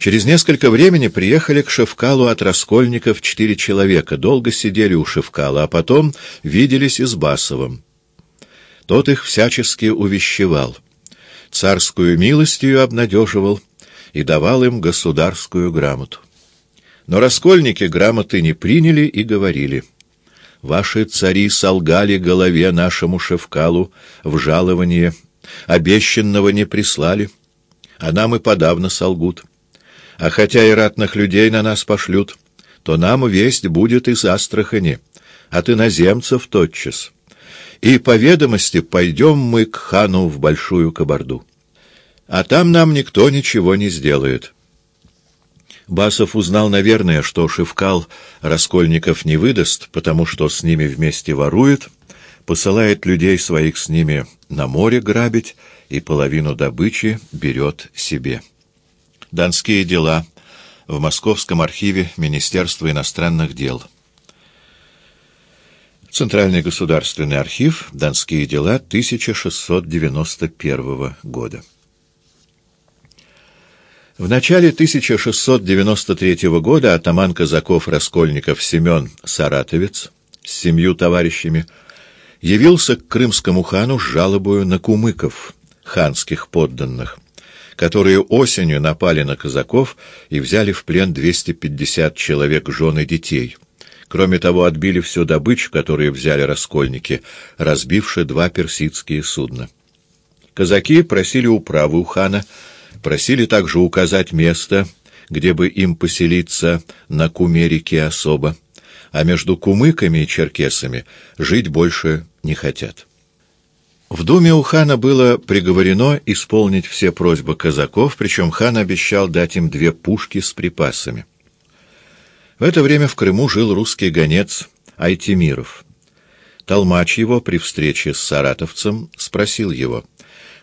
Через несколько времени приехали к Шевкалу от Раскольников четыре человека, долго сидели у Шевкала, а потом виделись и с Басовым. Тот их всячески увещевал, царскую милостью обнадеживал и давал им государскую грамоту. Но Раскольники грамоты не приняли и говорили, «Ваши цари солгали голове нашему Шевкалу в жалование, обещанного не прислали, а нам и подавно солгут». А хотя и ратных людей на нас пошлют, то нам весть будет из Астрахани, от иноземцев тотчас. И по ведомости пойдем мы к хану в Большую Кабарду. А там нам никто ничего не сделает». Басов узнал, наверное, что Шевкал Раскольников не выдаст, потому что с ними вместе ворует, посылает людей своих с ними на море грабить и половину добычи берет себе. Донские дела в Московском архиве Министерства иностранных дел. Центральный государственный архив. Донские дела 1691 года. В начале 1693 года атаман казаков-раскольников Семен Саратовец с семью товарищами явился к крымскому хану с жалобою на кумыков, ханских подданных, которые осенью напали на казаков и взяли в плен 250 человек жен и детей. Кроме того, отбили всю добычу, которую взяли раскольники, разбивши два персидские судна. Казаки просили управы у хана, просили также указать место, где бы им поселиться на Куме-реке особо, а между кумыками и черкесами жить больше не хотят. В думе у хана было приговорено исполнить все просьбы казаков, причем хан обещал дать им две пушки с припасами. В это время в Крыму жил русский гонец Айтимиров. Толмач его при встрече с саратовцем спросил его,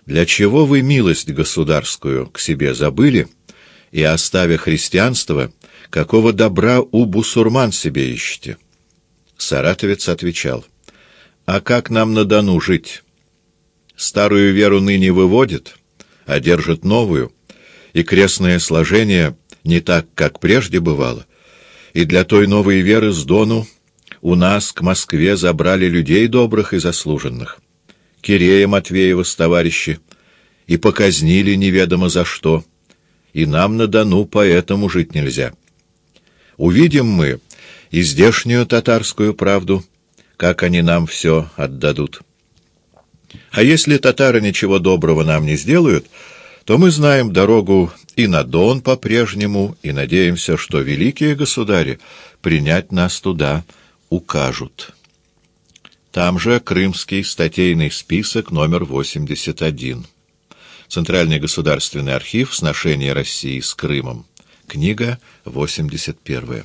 «Для чего вы милость государскую к себе забыли, и, оставя христианство, какого добра у бусурман себе ищете?» Саратовец отвечал, «А как нам на Дону жить?» Старую веру ныне выводит, а держит новую, и крестное сложение не так, как прежде бывало. И для той новой веры с Дону у нас к Москве забрали людей добрых и заслуженных. Кирея Матвеева с товарищи, и показнили неведомо за что, и нам на Дону поэтому жить нельзя. Увидим мы и здешнюю татарскую правду, как они нам все отдадут». А если татары ничего доброго нам не сделают, то мы знаем дорогу и на Дон по-прежнему, и надеемся, что великие государи принять нас туда укажут. Там же Крымский статейный список номер 81. Центральный государственный архив «Сношение России с Крымом». Книга 81.